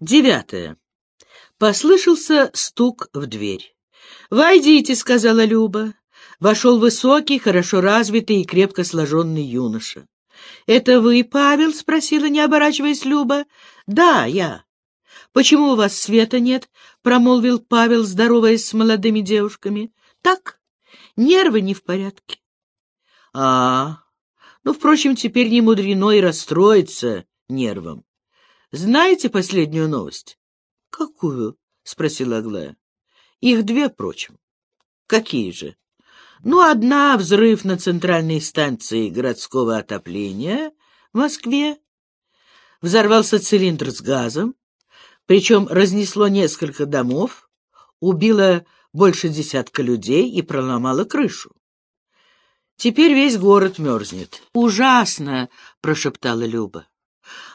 Девятое. Послышался стук в дверь. «Войдите», — сказала Люба. Вошел высокий, хорошо развитый и крепко сложенный юноша. «Это вы, Павел?» — спросила, не оборачиваясь Люба. «Да, я». «Почему у вас света нет?» — промолвил Павел, здороваясь с молодыми девушками. «Так, нервы не в порядке». «А, ну, впрочем, теперь не мудрено и расстроиться нервом. Знаете последнюю новость? — Какую? — спросила Аглая. — Их две, впрочем. — Какие же? — Ну, одна — взрыв на центральной станции городского отопления в Москве. Взорвался цилиндр с газом, причем разнесло несколько домов, убило больше десятка людей и проломало крышу. Теперь весь город мерзнет. «Ужасно!» — прошептала Люба.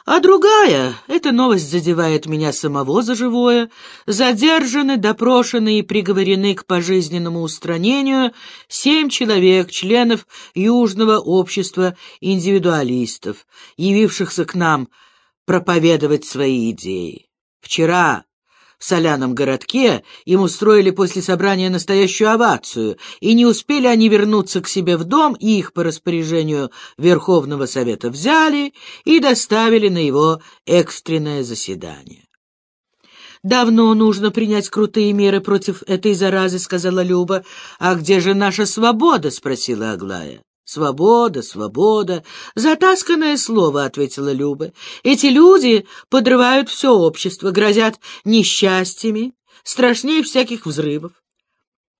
А другая, эта новость задевает меня самого за живое, задержаны, допрошены и приговорены к пожизненному устранению семь человек, членов Южного общества индивидуалистов, явившихся к нам проповедовать свои идеи. Вчера соляном городке им устроили после собрания настоящую овацию, и не успели они вернуться к себе в дом, и их по распоряжению Верховного Совета взяли и доставили на его экстренное заседание. «Давно нужно принять крутые меры против этой заразы», — сказала Люба. «А где же наша свобода?» — спросила Аглая. «Свобода, свобода!» «Затасканное слово», — ответила Люба. «Эти люди подрывают все общество, грозят несчастьями, страшнее всяких взрывов».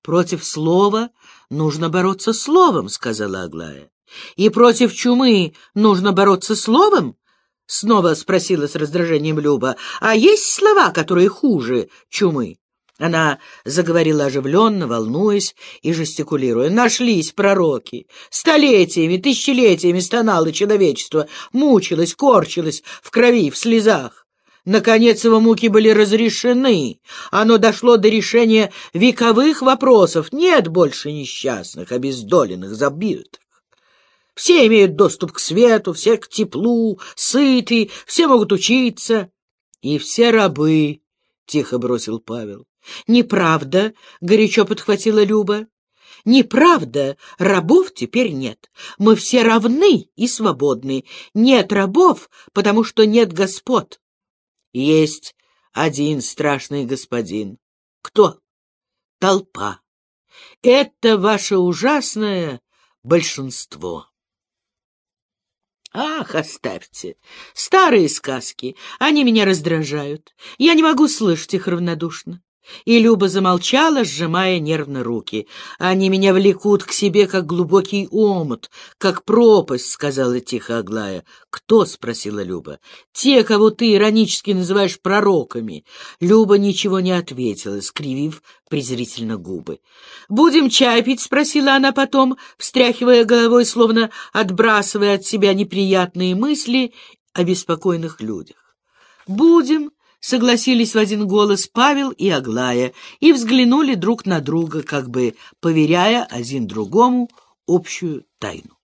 «Против слова нужно бороться словом», — сказала Аглая. «И против чумы нужно бороться словом?» — снова спросила с раздражением Люба. «А есть слова, которые хуже чумы?» Она заговорила оживленно, волнуясь и жестикулируя. Нашлись пророки. Столетиями, тысячелетиями стонало человечество, мучилось, корчилось в крови, в слезах. Наконец его муки были разрешены. Оно дошло до решения вековых вопросов. Нет больше несчастных, обездоленных, забитых. Все имеют доступ к свету, все к теплу, сыты, все могут учиться. И все рабы, — тихо бросил Павел. «Неправда», — горячо подхватила Люба. «Неправда, рабов теперь нет. Мы все равны и свободны. Нет рабов, потому что нет господ». «Есть один страшный господин». «Кто?» «Толпа. Это ваше ужасное большинство». Ах, оставьте. Старые сказки, они меня раздражают. Я не могу слышать их равнодушно. И Люба замолчала, сжимая нервно руки. «Они меня влекут к себе, как глубокий омут, как пропасть», — сказала тихо Аглая. «Кто?» — спросила Люба. «Те, кого ты иронически называешь пророками». Люба ничего не ответила, скривив презрительно губы. «Будем чай пить?» — спросила она потом, встряхивая головой, словно отбрасывая от себя неприятные мысли о беспокойных людях. «Будем», согласились в один голос Павел и Аглая и взглянули друг на друга, как бы поверяя один другому общую тайну.